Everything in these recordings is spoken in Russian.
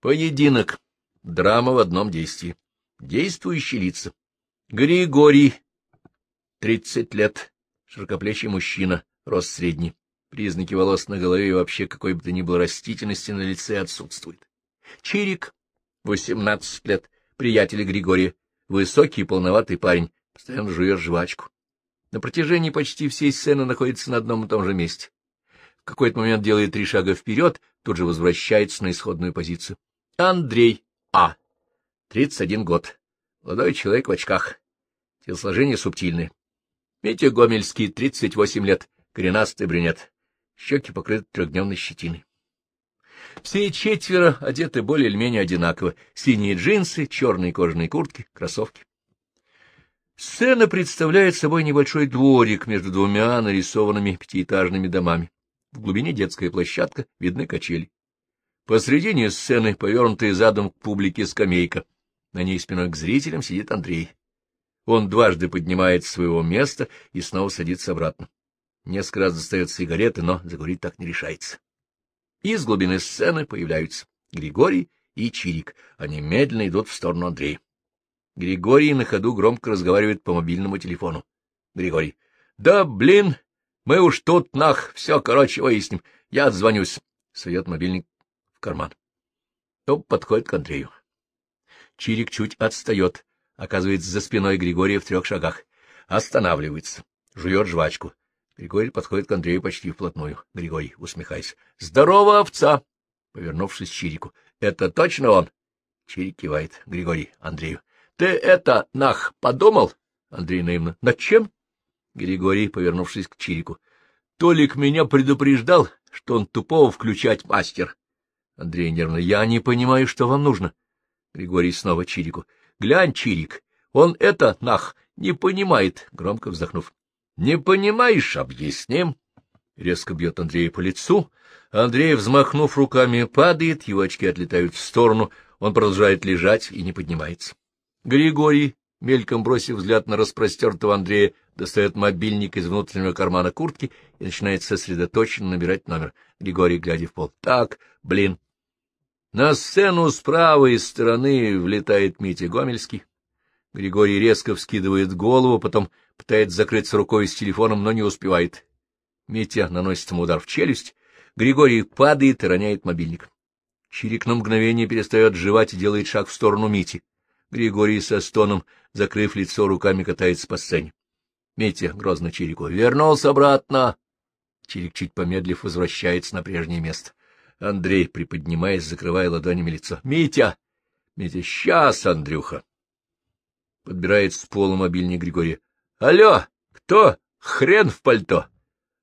Поединок. Драма в одном действии. Действующие лица. Григорий, тридцать лет, широкоплечий мужчина, рост средний. Признаки волос на голове и вообще какой бы то ни было растительности на лице отсутствует. Чирик, восемнадцать лет, приятель Григория, высокий и полноватый парень, постоянно жует жвачку. На протяжении почти всей сцены находится на одном и том же месте. В какой-то момент делает три шага вперед, тут же возвращается на исходную позицию. Андрей А. 31 год. Молодой человек в очках. Телосложение субтильное. Митя Гомельский, 38 лет. Коренастый брюнет щеки покрыты трехдневной щетиной. Все четверо одеты более или менее одинаково. Синие джинсы, черные кожаные куртки, кроссовки. Сцена представляет собой небольшой дворик между двумя нарисованными пятиэтажными домами. В глубине детская площадка, видны качели. Посредине сцены, повернутая задом к публике скамейка. На ней спиной к зрителям сидит Андрей. Он дважды поднимается с своего места и снова садится обратно. Несколько раз достает сигареты, но закурить так не решается. Из глубины сцены появляются Григорий и Чирик. Они медленно идут в сторону Андрея. Григорий на ходу громко разговаривает по мобильному телефону. Григорий. — Да, блин, мы уж тут нах, все, короче, выясним. Я отзвонюсь. Сует мобильник в карман. Топ подходит к Андрею. Чирик чуть отстает, оказывается за спиной Григория в трех шагах. Останавливается, жует жвачку. Григорий подходит к Андрею почти вплотную. Григорий, усмехаясь. — Здорово, овца! Повернувшись к Чирику. — Это точно он? Чирик кивает. Григорий Андрею. — Ты это, нах, подумал? Андрей наивно. — Над чем? Григорий, повернувшись к Чирику. — Толик меня предупреждал, что он тупого включать мастер. Андрей нервно. — Я не понимаю, что вам нужно. Григорий снова Чирику. — Глянь, Чирик, он это, нах, не понимает, громко вздохнув. Не понимаешь — объясним. Резко бьет Андрея по лицу. Андрей, взмахнув руками, падает, его очки отлетают в сторону, он продолжает лежать и не поднимается. Григорий, мельком бросив взгляд на распростертого Андрея, достает мобильник из внутреннего кармана куртки и начинает сосредоточенно набирать номер. Григорий, глядя в пол. Так, блин. На сцену с правой стороны влетает Митя Гомельский. Григорий резко вскидывает голову, потом пытается закрыться рукой с телефоном, но не успевает. Митя наносит ему удар в челюсть, Григорий падает и роняет мобильник. Чирик на мгновение перестает жевать и делает шаг в сторону Мити. Григорий со стоном, закрыв лицо руками, катается по сцене. Митя, грозно Чирику, вернулся обратно. Чирик, чуть помедлив, возвращается на прежнее место. Андрей, приподнимаясь, закрывая ладонями лицо. — Митя! Митя, сейчас, Андрюха! Подбирает с пола мобильник Григория. — Алло, кто? Хрен в пальто!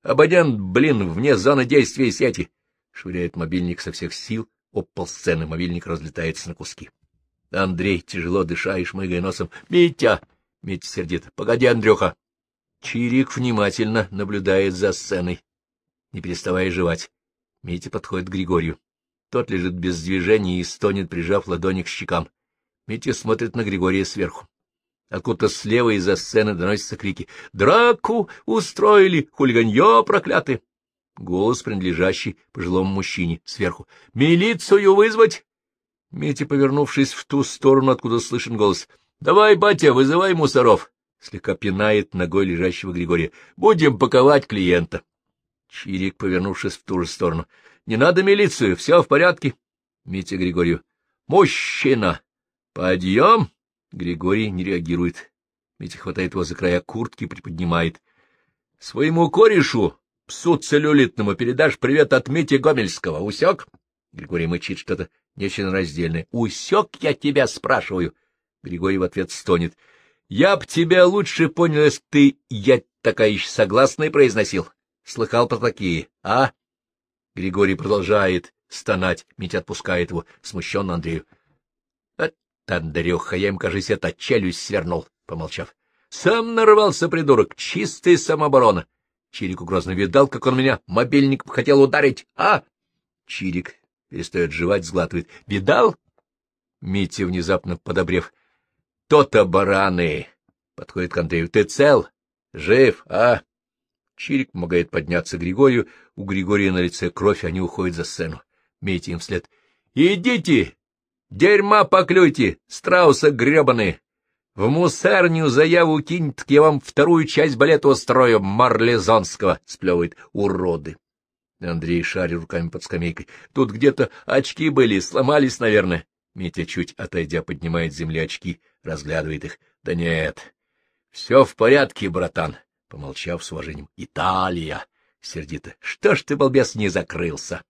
Абонент, блин, вне зоны действия сети! Швыряет мобильник со всех сил, об сцены, мобильник разлетается на куски. Андрей, тяжело дыша и шмыгая носом. — Митя! Митя сердит. — Погоди, Андрюха! Чирик внимательно наблюдает за сценой, не переставая жевать. Митя подходит к Григорию. Тот лежит без движения и стонет, прижав ладони к щекам. Митя смотрит на Григория сверху. Откуда-то слева из-за сцены доносятся крики. «Драку устроили! Хулиганье проклятый!» Голос, принадлежащий пожилому мужчине, сверху. «Милицию вызвать!» Митя, повернувшись в ту сторону, откуда слышен голос. «Давай, батя, вызывай мусоров!» Слегка пинает ногой лежащего Григория. «Будем паковать клиента!» Чирик, повернувшись в ту же сторону. «Не надо милицию, все в порядке!» Митя Григорию. «Мужчина! Подъем!» Григорий не реагирует. Митя хватает его за края куртки, приподнимает. — Своему корешу, псу целлюлитному, передашь привет от Мити Гомельского. Усек? Григорий мычит что-то нечленораздельное. — Усек я тебя, спрашиваю. Григорий в ответ стонет. — Я б тебя лучше понял, если ты «я такая еще согласная» произносил. Слыхал про такие, а? Григорий продолжает стонать. Митя отпускает его, смущенно Андрею. Тандарюха, я им, кажись, это челюсть свернул, помолчав. Сам нарвался, придурок, чистая самооборона. Чирик грозно видал, как он меня мобильник хотел ударить, а? Чирик перестает жевать, сглатывает. Видал? Митя, внезапно подобрев. То-то бараны! Подходит к Андрею. Ты цел? Жив, а? Чирик помогает подняться Григорию. У Григория на лице кровь, они уходят за сцену. Митя им вслед. — Идите, Дерьма поклюйте, страуса гребаные! В мусарню заяву кинь, так я вам вторую часть балета устрою Марлезонского, — сплевывает уроды. Андрей шарит руками под скамейкой. Тут где-то очки были, сломались, наверное. Митя, чуть отойдя, поднимает с земли очки, разглядывает их. Да нет, все в порядке, братан, — помолчав с уважением. Италия! Сердито. Что ж ты, балбес, не закрылся?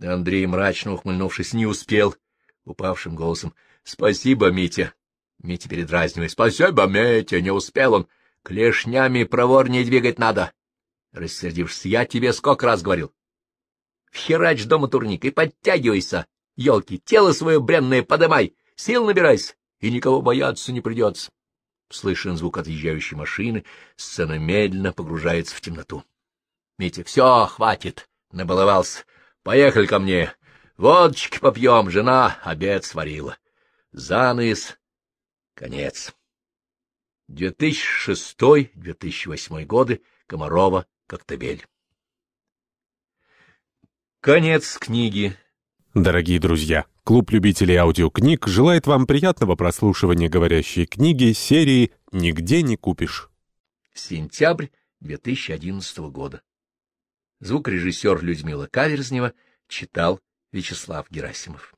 Андрей, мрачно ухмыльнувшись, не успел. Упавшим голосом. — Спасибо, Митя. Митя передразнивает. — Спасибо, Митя, не успел он. Клешнями проворнее двигать надо. Рассердившись, я тебе сколько раз говорил. Вхерач дома турник и подтягивайся. Елки, тело свое бренное подымай, сил набирайся, и никого бояться не придется. Слышен звук отъезжающей машины, сцена медленно погружается в темноту. Митя, все, хватит, набаловался. Поехали ко мне. Водочки попьем, жена обед сварила. Занавес Конец. 2006-2008 годы. Комарова, Коктебель. Конец книги. Дорогие друзья, клуб любителей аудиокниг желает вам приятного прослушивания говорящей книги серии «Нигде не купишь». Сентябрь 2011 года. Звукорежиссер Людмила Каверзнева читал Вячеслав Герасимов.